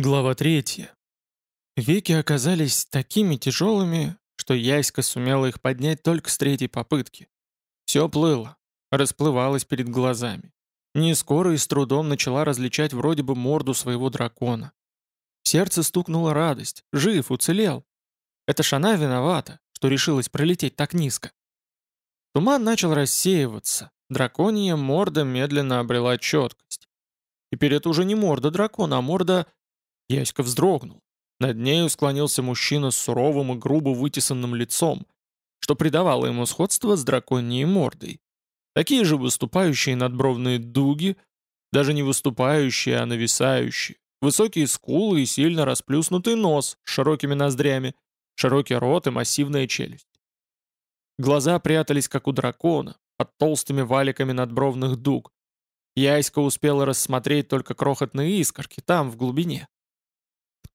Глава третья. Веки оказались такими тяжелыми, что Яська сумела их поднять только с третьей попытки. Все плыло, расплывалось перед глазами. Не скоро и с трудом начала различать вроде бы морду своего дракона. В сердце стукнула радость. Жив, уцелел. Это ж она виновата, что решилась пролететь так низко. Туман начал рассеиваться. Драконья морда медленно обрела четкость. Теперь это уже не морда дракона, а морда Яська вздрогнул. Над нею склонился мужчина с суровым и грубо вытесанным лицом, что придавало ему сходство с драконьей мордой. Такие же выступающие надбровные дуги, даже не выступающие, а нависающие, высокие скулы и сильно расплюснутый нос с широкими ноздрями, широкий рот и массивная челюсть. Глаза прятались, как у дракона, под толстыми валиками надбровных дуг. Яська успела рассмотреть только крохотные искорки там, в глубине.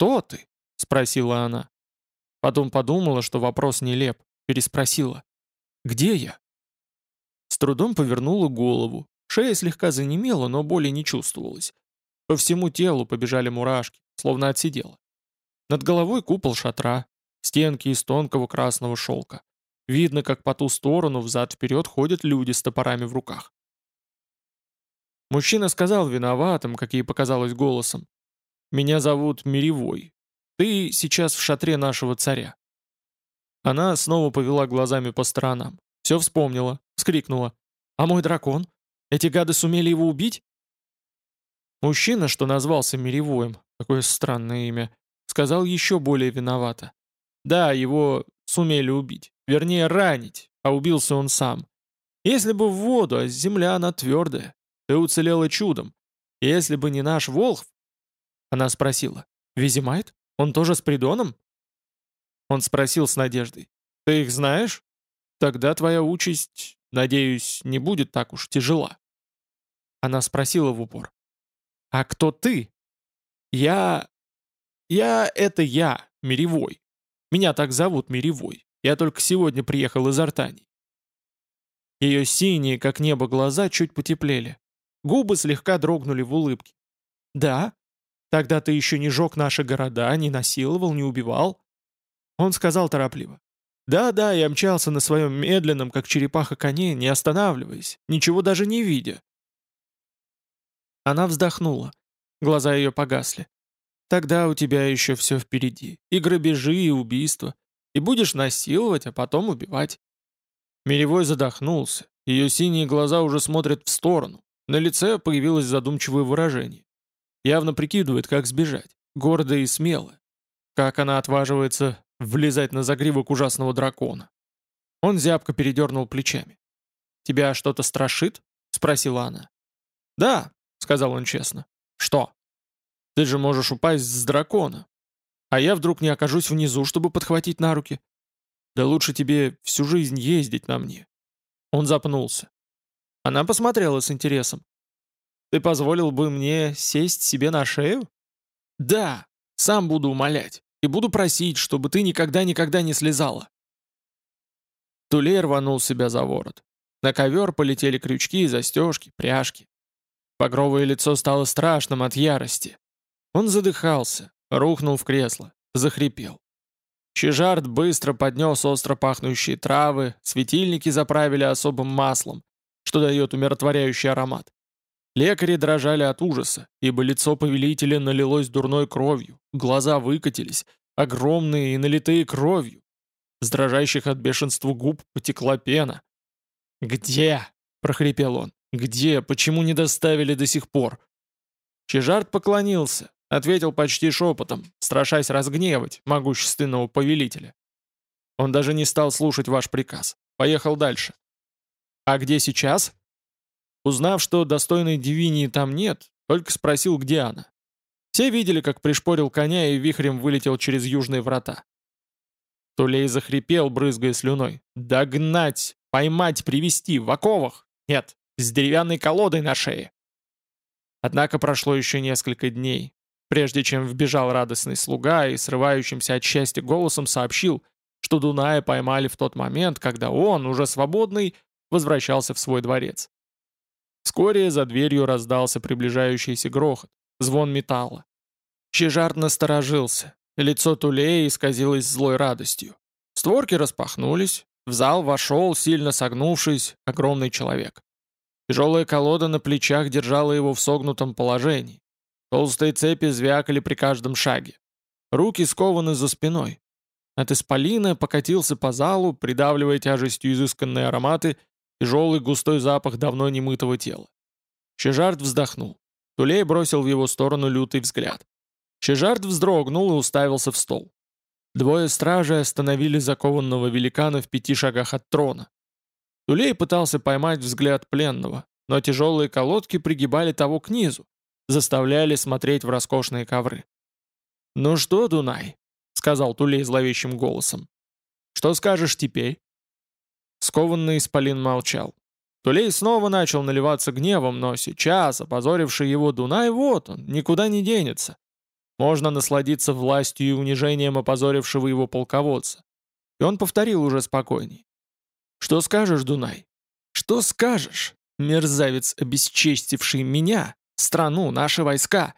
«Кто ты?» — спросила она. Потом подумала, что вопрос нелеп, переспросила. «Где я?» С трудом повернула голову. Шея слегка занемела, но боли не чувствовалось. По всему телу побежали мурашки, словно отсидела. Над головой купол шатра, стенки из тонкого красного шелка. Видно, как по ту сторону взад-вперед ходят люди с топорами в руках. Мужчина сказал виноватым, как ей показалось голосом. Меня зовут Миревой. Ты сейчас в шатре нашего царя». Она снова повела глазами по сторонам. Все вспомнила, вскрикнула. «А мой дракон? Эти гады сумели его убить?» Мужчина, что назвался Миревоем, такое странное имя, сказал еще более виновато. Да, его сумели убить. Вернее, ранить, а убился он сам. Если бы в воду, а земля она твердая. Ты уцелела чудом. Если бы не наш Волхв, она спросила. «Визимайт? Он тоже с Придоном?» Он спросил с надеждой. «Ты их знаешь? Тогда твоя участь, надеюсь, не будет так уж тяжела». Она спросила в упор. «А кто ты?» «Я... я — это я, Миревой. Меня так зовут Миревой. Я только сегодня приехал из Артании». Ее синие, как небо, глаза чуть потеплели. Губы слегка дрогнули в улыбке. «Да, Тогда ты еще не жег наши города, не насиловал, не убивал?» Он сказал торопливо. «Да-да, я мчался на своем медленном, как черепаха коне, не останавливаясь, ничего даже не видя». Она вздохнула. Глаза ее погасли. «Тогда у тебя еще все впереди. И грабежи, и убийства. И будешь насиловать, а потом убивать». Миревой задохнулся. Ее синие глаза уже смотрят в сторону. На лице появилось задумчивое выражение. Явно прикидывает, как сбежать. Гордо и смело. Как она отваживается влезать на загривок ужасного дракона. Он зябко передернул плечами. «Тебя что-то страшит?» — спросила она. «Да», — сказал он честно. «Что?» «Ты же можешь упасть с дракона. А я вдруг не окажусь внизу, чтобы подхватить на руки. Да лучше тебе всю жизнь ездить на мне». Он запнулся. Она посмотрела с интересом. Ты позволил бы мне сесть себе на шею? Да, сам буду умолять. И буду просить, чтобы ты никогда-никогда не слезала. Тулей рванул себя за ворот. На ковер полетели крючки, застежки, пряжки. Багровое лицо стало страшным от ярости. Он задыхался, рухнул в кресло, захрипел. Чижард быстро поднес остро пахнущие травы, светильники заправили особым маслом, что дает умиротворяющий аромат. Лекари дрожали от ужаса, ибо лицо повелителя налилось дурной кровью, глаза выкатились, огромные и налитые кровью. С дрожащих от бешенства губ потекла пена. «Где?» — прохрипел он. «Где? Почему не доставили до сих пор?» Чижарт поклонился, ответил почти шепотом, страшась разгневать могущественного повелителя. Он даже не стал слушать ваш приказ. Поехал дальше. «А где сейчас?» Узнав, что достойной Дивинии там нет, только спросил, где она. Все видели, как пришпорил коня и вихрем вылетел через южные врата. Тулей захрипел, брызгая слюной. «Догнать! Поймать, привести В оковах! Нет, с деревянной колодой на шее!» Однако прошло еще несколько дней, прежде чем вбежал радостный слуга и срывающимся от счастья голосом сообщил, что Дуная поймали в тот момент, когда он, уже свободный, возвращался в свой дворец. Вскоре за дверью раздался приближающийся грохот, звон металла. Чижарт насторожился. Лицо Тулея исказилось злой радостью. Створки распахнулись, в зал вошел, сильно согнувшись, огромный человек. Тяжелая колода на плечах держала его в согнутом положении. Толстые цепи звякали при каждом шаге. Руки скованы за спиной. От исполина покатился по залу, придавливая тяжестью изысканные ароматы, тяжелый густой запах давно немытого тела. Чижард вздохнул. Тулей бросил в его сторону лютый взгляд. Чижард вздрогнул и уставился в стол. Двое стражей остановили закованного великана в пяти шагах от трона. Тулей пытался поймать взгляд пленного, но тяжелые колодки пригибали того к низу, заставляли смотреть в роскошные ковры. «Ну что, Дунай?» — сказал Тулей зловещим голосом. «Что скажешь теперь?» Скованный исполин молчал. Тулей снова начал наливаться гневом, но сейчас, опозоривший его Дунай, вот он, никуда не денется. Можно насладиться властью и унижением опозорившего его полководца. И он повторил уже спокойней. «Что скажешь, Дунай? Что скажешь, мерзавец, обесчестивший меня, страну, наши войска?»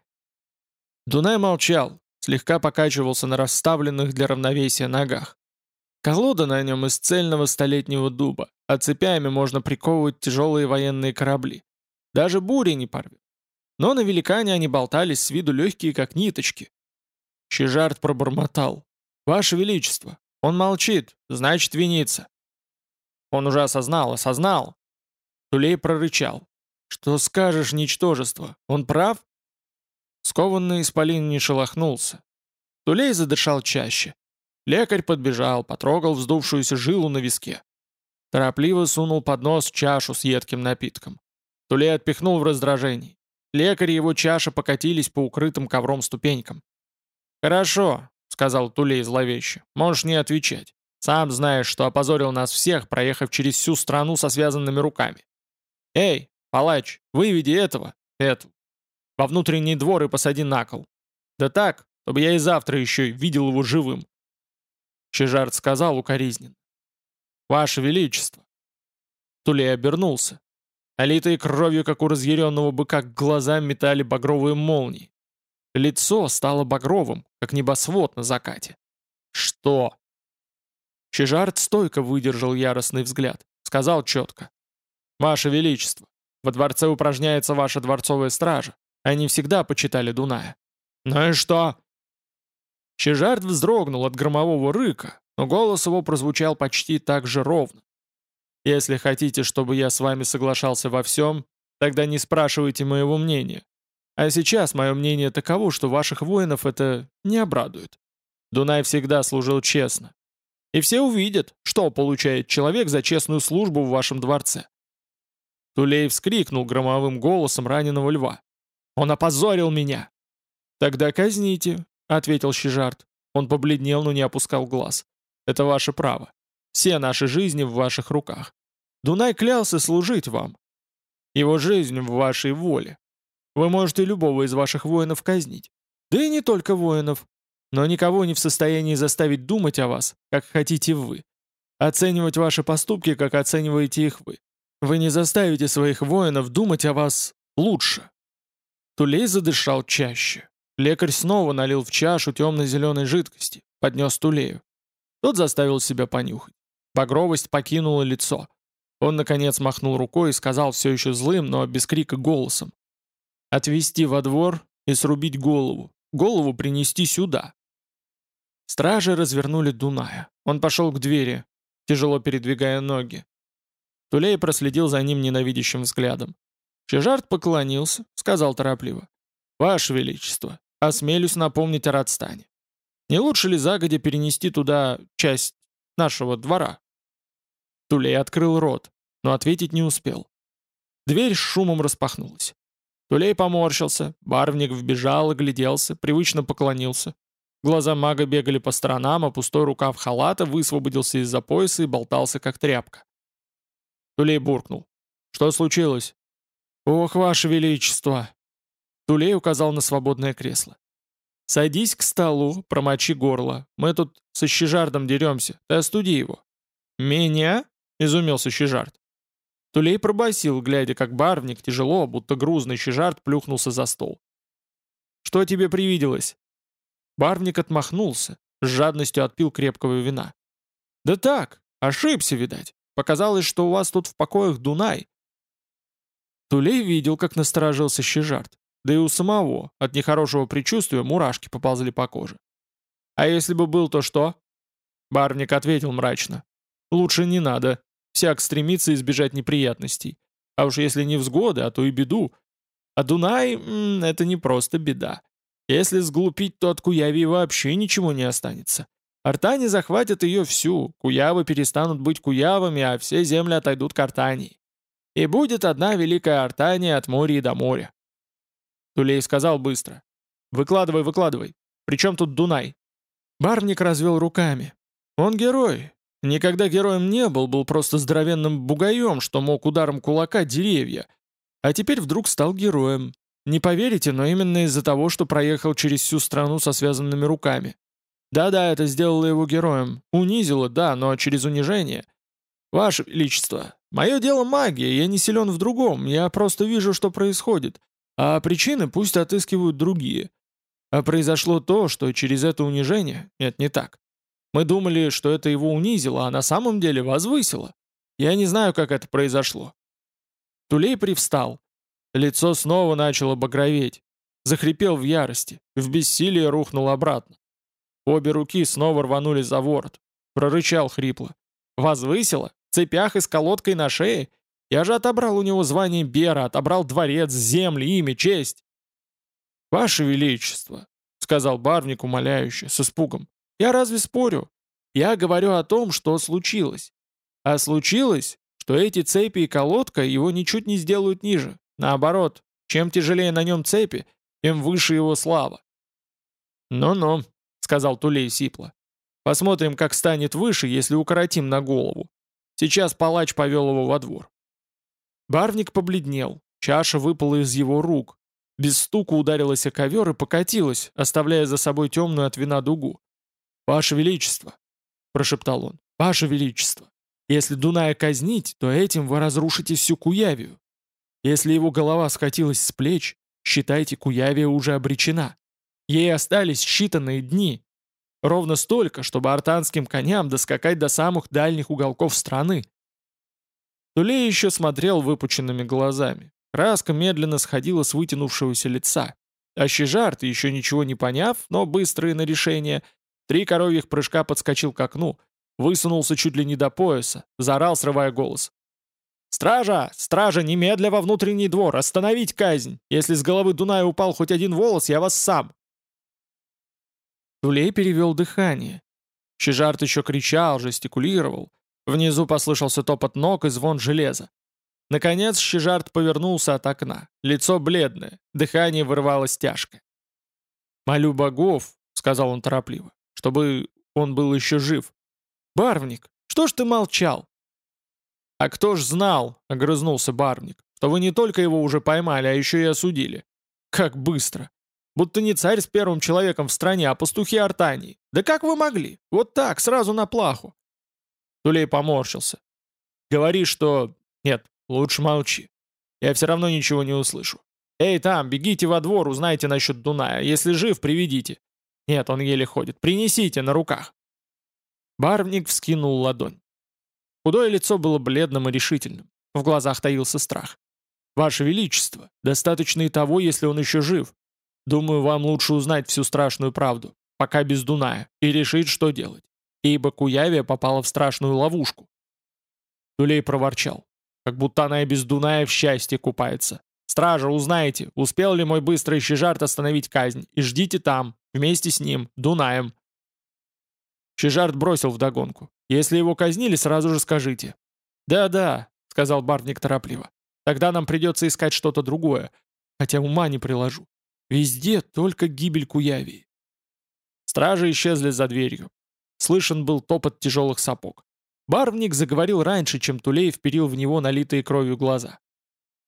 Дунай молчал, слегка покачивался на расставленных для равновесия ногах. Колода на нем из цельного столетнего дуба, а цепями можно приковывать тяжелые военные корабли. Даже буря не порвет. Но на великане они болтались с виду легкие, как ниточки. Чижарт пробормотал. «Ваше Величество, он молчит, значит, винится». Он уже осознал, осознал. Тулей прорычал. «Что скажешь, ничтожество? Он прав?» Скованный исполин не шелохнулся. Тулей задышал чаще. Лекарь подбежал, потрогал вздувшуюся жилу на виске. Торопливо сунул под нос чашу с едким напитком. Тулей отпихнул в раздражении. Лекарь и его чаша покатились по укрытым ковром ступенькам. «Хорошо», — сказал Тулей зловеще, — «можешь не отвечать. Сам знаешь, что опозорил нас всех, проехав через всю страну со связанными руками. Эй, палач, выведи этого, эту, во внутренний двор и посади на кол. Да так, чтобы я и завтра еще видел его живым». Чижард сказал укоризненно. «Ваше Величество!» Тулей обернулся. Олитые кровью, как у разъяренного быка, глаза метали багровые молнии. Лицо стало багровым, как небосвод на закате. «Что?» Чижард стойко выдержал яростный взгляд. Сказал четко. «Ваше Величество, во дворце упражняется ваша дворцовая стража. Они всегда почитали Дуная». «Ну и что?» Чижард вздрогнул от громового рыка, но голос его прозвучал почти так же ровно. Если хотите, чтобы я с вами соглашался во всем, тогда не спрашивайте моего мнения. А сейчас мое мнение таково, что ваших воинов это не обрадует. Дунай всегда служил честно. И все увидят, что получает человек за честную службу в вашем дворце. Тулей вскрикнул громовым голосом раненого льва. «Он опозорил меня!» «Тогда казните», — ответил Щижарт. Он побледнел, но не опускал глаз. «Это ваше право. Все наши жизни в ваших руках. Дунай клялся служить вам. Его жизнь в вашей воле. Вы можете любого из ваших воинов казнить. Да и не только воинов. Но никого не в состоянии заставить думать о вас, как хотите вы. Оценивать ваши поступки, как оцениваете их вы. Вы не заставите своих воинов думать о вас лучше. Тулей задышал чаще. Лекарь снова налил в чашу темно-зеленой жидкости, поднес Тулею. Тот заставил себя понюхать. Багровость покинула лицо. Он, наконец, махнул рукой и сказал все еще злым, но без крика голосом. «Отвести во двор и срубить голову. Голову принести сюда». Стражи развернули Дуная. Он пошел к двери, тяжело передвигая ноги. Тулей проследил за ним ненавидящим взглядом. Чижарт поклонился, сказал торопливо. «Ваше Величество, осмелюсь напомнить о Радстане. Не лучше ли загодя перенести туда часть нашего двора?» Тулей открыл рот, но ответить не успел. Дверь с шумом распахнулась. Тулей поморщился, барвник вбежал, огляделся, привычно поклонился. Глаза мага бегали по сторонам, а пустой рукав халата высвободился из-за пояса и болтался, как тряпка. Тулей буркнул. «Что случилось?» «Ох, ваше величество!» Тулей указал на свободное кресло. «Садись к столу, промочи горло. Мы тут со щежардом деремся. Ты остуди его». «Меня?» — изумился Щежарт. Тулей пробасил, глядя, как барвник тяжело, будто грузный Щежарт плюхнулся за стол. «Что тебе привиделось? Барвник отмахнулся, с жадностью отпил крепкого вина. «Да так, ошибся, видать. Показалось, что у вас тут в покоях Дунай». Тулей видел, как насторожился Щежарт. Да и у самого, от нехорошего предчувствия, мурашки поползли по коже. «А если бы был, то что?» Барвник ответил мрачно. «Лучше не надо. Всяк стремится избежать неприятностей. А уж если не взгоды, а то и беду. А Дунай — это не просто беда. Если сглупить, то от Куяви вообще ничего не останется. Артане захватят ее всю, Куявы перестанут быть Куявами, а все земли отойдут к Артании. И будет одна великая Артания от моря и до моря. Тулей сказал быстро. «Выкладывай, выкладывай. Причем тут Дунай?» Барник развел руками. «Он герой. Никогда героем не был, был просто здоровенным бугаем, что мог ударом кулака деревья. А теперь вдруг стал героем. Не поверите, но именно из-за того, что проехал через всю страну со связанными руками. Да-да, это сделало его героем. Унизило, да, но через унижение. Ваше Величество, мое дело магия, я не силен в другом, я просто вижу, что происходит. А причины пусть отыскивают другие. А произошло то, что через это унижение... Нет, не так. Мы думали, что это его унизило, а на самом деле возвысило. Я не знаю, как это произошло. Тулей привстал. Лицо снова начало багроветь. Захрипел в ярости, в бессилии рухнул обратно. Обе руки снова рванули за ворот. Прорычал хрипло. «Возвысило? В цепях и с колодкой на шее? Я же отобрал у него звание Бера, отобрал дворец, земли, имя, честь!» «Ваше Величество», — сказал Барвник умоляюще, с испугом, — «я разве спорю? Я говорю о том, что случилось. А случилось, что эти цепи и колодка его ничуть не сделают ниже. Наоборот, чем тяжелее на нем цепи, тем выше его слава. «Ну-ну», сказал Тулей сипло. «Посмотрим, как станет выше, если укоротим на голову. Сейчас палач повел его во двор». Барвник побледнел, чаша выпала из его рук. Без стука ударилась о ковер и покатилась, оставляя за собой темную от вина дугу. «Ваше Величество!» — прошептал он. «Ваше Величество! Если Дуная казнить, то этим вы разрушите всю Куявию. Если его голова скатилась с плеч, считайте, Куявия уже обречена. Ей остались считанные дни. Ровно столько, чтобы артанским коням доскакать до самых дальних уголков страны. Тулей еще смотрел выпученными глазами. Краска медленно сходила с вытянувшегося лица. А Щежарт, еще ничего не поняв, но быстрый на решение, три коровьих прыжка подскочил к окну, высунулся чуть ли не до пояса, заорал, срывая голос. «Стража! Стража! Немедля во внутренний двор! Остановить казнь! Если с головы Дуная упал хоть один волос, я вас сам!» Тулей перевел дыхание. Щежарт еще кричал, жестикулировал. Внизу послышался топот ног и звон железа. Наконец Щежарт повернулся от окна. Лицо бледное, дыхание вырывалось тяжко. «Молю богов», — сказал он торопливо, — «чтобы он был еще жив». «Барвник, что ж ты молчал?» «А кто ж знал», — огрызнулся Барвник, «что вы не только его уже поймали, а еще и осудили. Как быстро! Будто не царь с первым человеком в стране, а пастухи Артании. Да как вы могли? Вот так, сразу на плаху. Тулей поморщился. Говори, что... Нет, лучше молчи. Я все равно ничего не услышу. Эй, там, бегите во двор, узнайте насчет Дуная. Если жив, приведите. Нет, он еле ходит. Принесите на руках. Барвник вскинул ладонь. Худое лицо было бледным и решительным. В глазах таился страх. «Ваше Величество, достаточно и того, если он еще жив. Думаю, вам лучше узнать всю страшную правду, пока без Дуная, и решить, что делать. Ибо Куявия попала в страшную ловушку. Тулей проворчал, как будто она и без Дуная в счастье купается. «Стража, узнайте, успел ли мой быстрый щежарт остановить казнь, и ждите там, вместе с ним, Дунаем». Щежарт бросил вдогонку. «Если его казнили, сразу же скажите». «Да-да», — сказал Бартник торопливо. «Тогда нам придется искать что-то другое, хотя ума не приложу. Везде только гибель Куявии. Стражи исчезли за дверью. Слышен был топот тяжелых сапог. Барвник заговорил раньше, чем Тулей вперил в него налитые кровью глаза.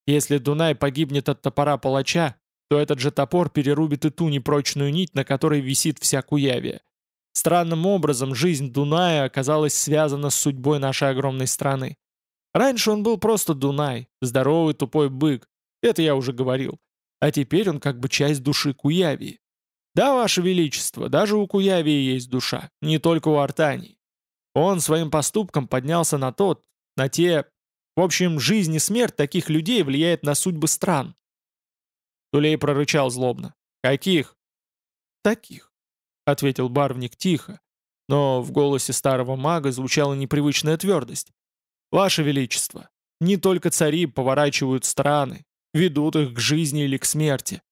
Если Дунай погибнет от топора палача, то этот же топор перерубит и ту непрочную нить, на которой висит вся Куявия. Странным образом жизнь Дуная оказалась связана с судьбой нашей огромной страны. Раньше он был просто Дунай, здоровый тупой бык, это я уже говорил. А теперь он как бы часть души Куявии. Да, Ваше Величество, даже у Куявии есть душа, не только у Артании. Он своим поступком поднялся на тот, на те... В общем, жизнь и смерть таких людей влияет на судьбы стран. Тулей прорычал злобно. «Каких?» «Таких», — ответил Барвник тихо, но в голосе старого мага звучала непривычная твердость. «Ваше Величество, не только цари поворачивают страны, ведут их к жизни или к смерти.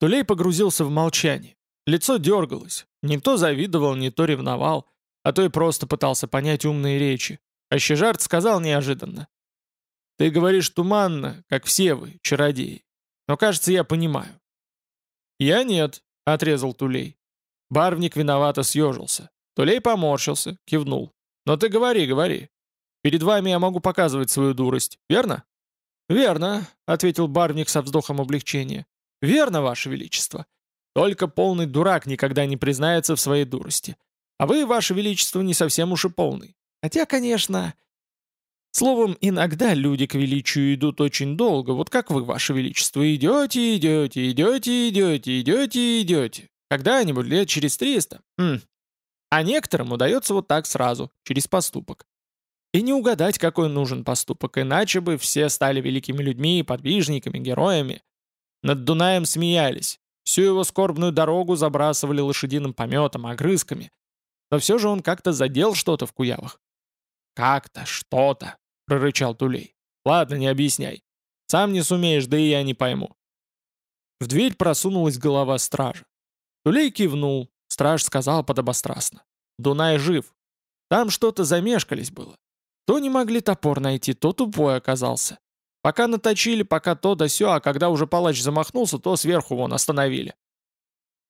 Тулей погрузился в молчание. Лицо дергалось. Не то завидовал, не то ревновал, а то и просто пытался понять умные речи. А Щежарт сказал неожиданно. «Ты говоришь туманно, как все вы, чародеи. Но, кажется, я понимаю». «Я нет», — отрезал Тулей. Барвник виновато съежился. Тулей поморщился, кивнул. «Но ты говори, говори. Перед вами я могу показывать свою дурость, верно?» «Верно», — ответил Барвник со вздохом облегчения. «Верно, Ваше Величество. Только полный дурак никогда не признается в своей дурости. А вы, Ваше Величество, не совсем уж и полный. Хотя, конечно... Словом, иногда люди к величию идут очень долго, вот как вы, Ваше Величество, идете, идете, идете, идете, идете, идете. Когда-нибудь лет через триста. Хм. А некоторым удается вот так сразу, через поступок. И не угадать, какой нужен поступок, иначе бы все стали великими людьми, подвижниками, героями. Над Дунаем смеялись, всю его скорбную дорогу забрасывали лошадиным пометом, огрызками. Но все же он как-то задел что-то в Куявах. «Как-то, что-то», — прорычал Тулей. «Ладно, не объясняй. Сам не сумеешь, да и я не пойму». В дверь просунулась голова стража. Тулей кивнул, страж сказал подобострастно. «Дунай жив. Там что-то замешкались было. То не могли топор найти, то тупой оказался. Пока наточили, пока то да сё, а когда уже палач замахнулся, то сверху вон остановили.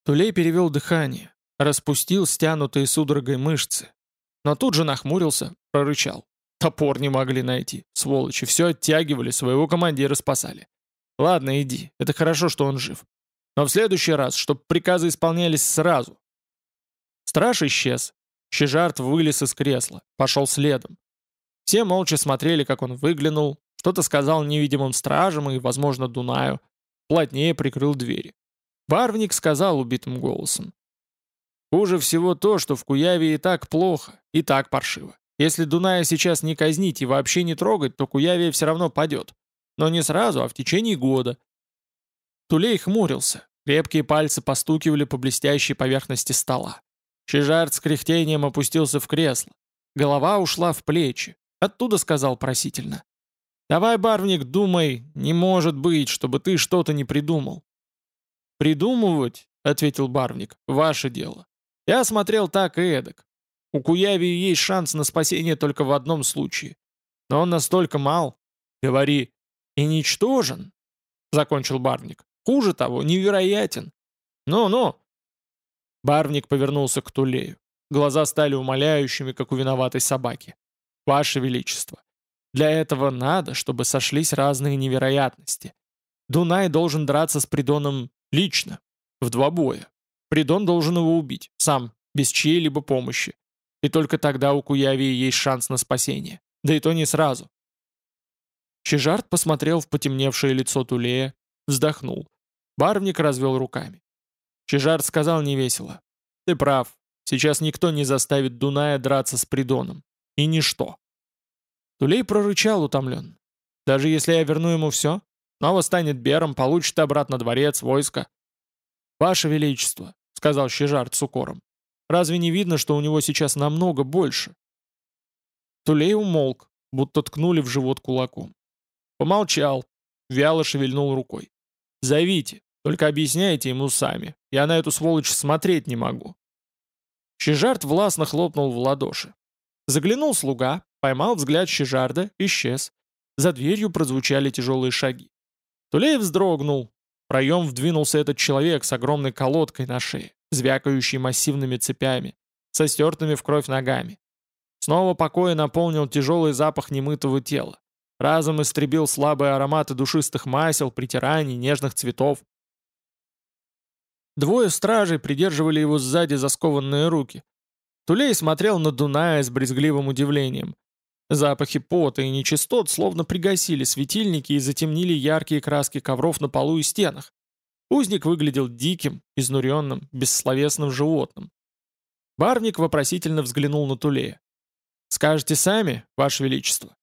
Тулей перевел дыхание, распустил стянутые судорогой мышцы. Но тут же нахмурился, прорычал. Топор не могли найти, сволочи, все оттягивали, своего командира спасали. Ладно, иди, это хорошо, что он жив. Но в следующий раз, чтобы приказы исполнялись сразу. Страж исчез. Щежарт вылез из кресла, пошел следом. Все молча смотрели, как он выглянул, что-то сказал невидимым стражам и, возможно, Дунаю, плотнее прикрыл двери. Барвник сказал убитым голосом. «Хуже всего то, что в Куяве и так плохо, и так паршиво. Если Дуная сейчас не казнить и вообще не трогать, то Куявия все равно падет. Но не сразу, а в течение года». Тулей хмурился. Крепкие пальцы постукивали по блестящей поверхности стола. Чижарт с кряхтением опустился в кресло. Голова ушла в плечи. Оттуда сказал просительно. «Давай, барвник, думай, не может быть, чтобы ты что-то не придумал». «Придумывать», — ответил барвник, — «ваше дело. Я смотрел так и эдак. У Куявии есть шанс на спасение только в одном случае. Но он настолько мал. Говори, и ничтожен», — закончил барвник. «Хуже того, невероятен. Ну-ну». Барвник повернулся к Тулею. Глаза стали умоляющими, как у виноватой собаки. Ваше Величество, для этого надо, чтобы сошлись разные невероятности. Дунай должен драться с Придоном лично, в два боя. Придон должен его убить, сам, без чьей-либо помощи. И только тогда у Куявии есть шанс на спасение. Да и то не сразу. Чижарт посмотрел в потемневшее лицо Тулея, вздохнул. Барвник развел руками. Чижарт сказал невесело. «Ты прав. Сейчас никто не заставит Дуная драться с Придоном. И ничто. Тулей прорычал утомлен. Даже если я верну ему все, снова станет Бером, получит обратно дворец, войско. «Ваше Величество», — сказал Щежарт с укором, — «разве не видно, что у него сейчас намного больше?» Тулей умолк, будто ткнули в живот кулаком. Помолчал, вяло шевельнул рукой. «Зовите, только объясняйте ему сами. Я на эту сволочь смотреть не могу». Щежарт властно хлопнул в ладоши. Заглянул слуга, поймал взгляд Щежарда, исчез. За дверью прозвучали тяжелые шаги. Тулеев вздрогнул. В проем вдвинулся этот человек с огромной колодкой на шее, звякающей массивными цепями, со стертыми в кровь ногами. Снова покоя наполнил тяжелый запах немытого тела. Разом истребил слабые ароматы душистых масел, притираний, нежных цветов. Двое стражей придерживали его сзади за скованные руки. Тулей смотрел на Дуная с брезгливым удивлением. Запахи пота и нечистот словно пригасили светильники и затемнили яркие краски ковров на полу и стенах. Узник выглядел диким, изнуренным, бессловесным животным. Барвник вопросительно взглянул на Тулея. «Скажете сами, Ваше Величество?»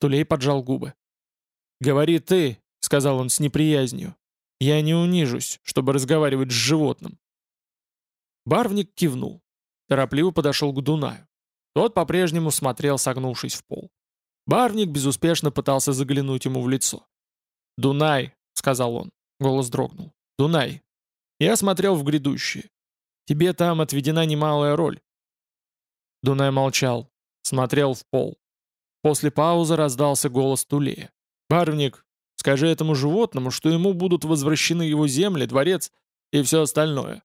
Тулей поджал губы. «Говори ты», — сказал он с неприязнью. «Я не унижусь, чтобы разговаривать с животным». Барвник кивнул. Торопливо подошел к Дунаю. Тот по-прежнему смотрел, согнувшись в пол. Барвник безуспешно пытался заглянуть ему в лицо. «Дунай», — сказал он, голос дрогнул. «Дунай, я смотрел в грядущее. Тебе там отведена немалая роль». Дунай молчал, смотрел в пол. После паузы раздался голос Тулея. «Барвник, скажи этому животному, что ему будут возвращены его земли, дворец и все остальное».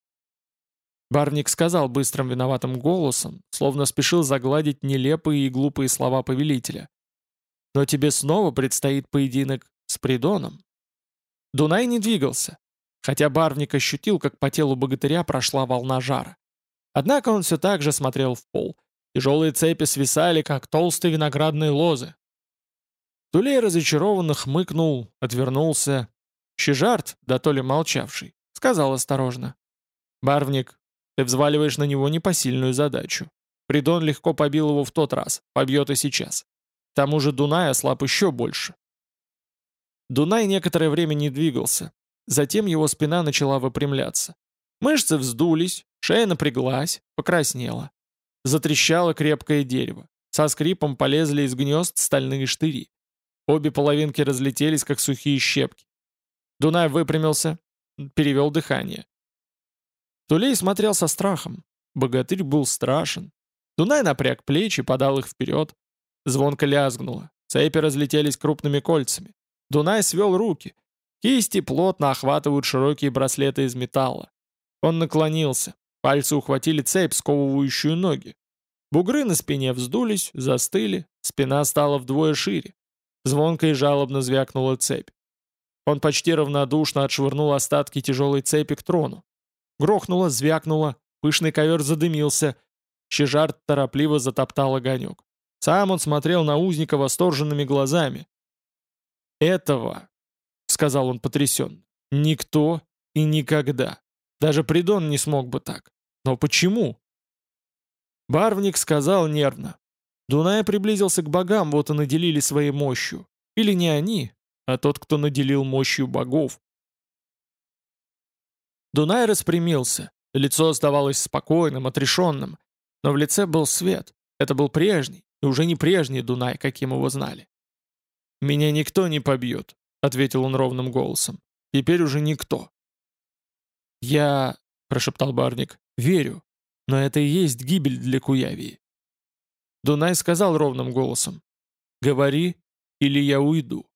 Барвник сказал быстрым виноватым голосом, словно спешил загладить нелепые и глупые слова повелителя. «Но тебе снова предстоит поединок с Придоном». Дунай не двигался, хотя Барвник ощутил, как по телу богатыря прошла волна жара. Однако он все так же смотрел в пол — Тяжелые цепи свисали, как толстые виноградные лозы. Тулей разочарованно хмыкнул, отвернулся. Щежарт, да то ли молчавший, сказал осторожно. «Барвник, ты взваливаешь на него непосильную задачу. Придон легко побил его в тот раз, побьет и сейчас. К тому же Дунай ослаб еще больше». Дунай некоторое время не двигался. Затем его спина начала выпрямляться. Мышцы вздулись, шея напряглась, покраснела. Затрещало крепкое дерево. Со скрипом полезли из гнезд стальные штыри. Обе половинки разлетелись, как сухие щепки. Дунай выпрямился, перевел дыхание. Тулей смотрел со страхом. Богатырь был страшен. Дунай напряг плечи, подал их вперед. Звонко лязгнуло. Цепи разлетелись крупными кольцами. Дунай свел руки. Кисти плотно охватывают широкие браслеты из металла. Он наклонился. Пальцы ухватили цепь, сковывающую ноги. Бугры на спине вздулись, застыли, спина стала вдвое шире. Звонко и жалобно звякнула цепь. Он почти равнодушно отшвырнул остатки тяжелой цепи к трону. Грохнуло, звякнуло, пышный ковер задымился. Щежар торопливо затоптал огонек. Сам он смотрел на узника восторженными глазами. «Этого», — сказал он потрясенно, — «никто и никогда». Даже Придон не смог бы так. Но почему? Барвник сказал нервно. Дунай приблизился к богам, вот и наделили своей мощью. Или не они, а тот, кто наделил мощью богов. Дунай распрямился. Лицо оставалось спокойным, отрешенным. Но в лице был свет. Это был прежний, и уже не прежний Дунай, каким его знали. «Меня никто не побьет», — ответил он ровным голосом. «Теперь уже никто. «Я...» — прошептал Барник. «Верю. Но это и есть гибель для Куявии». Дунай сказал ровным голосом. «Говори, или я уйду».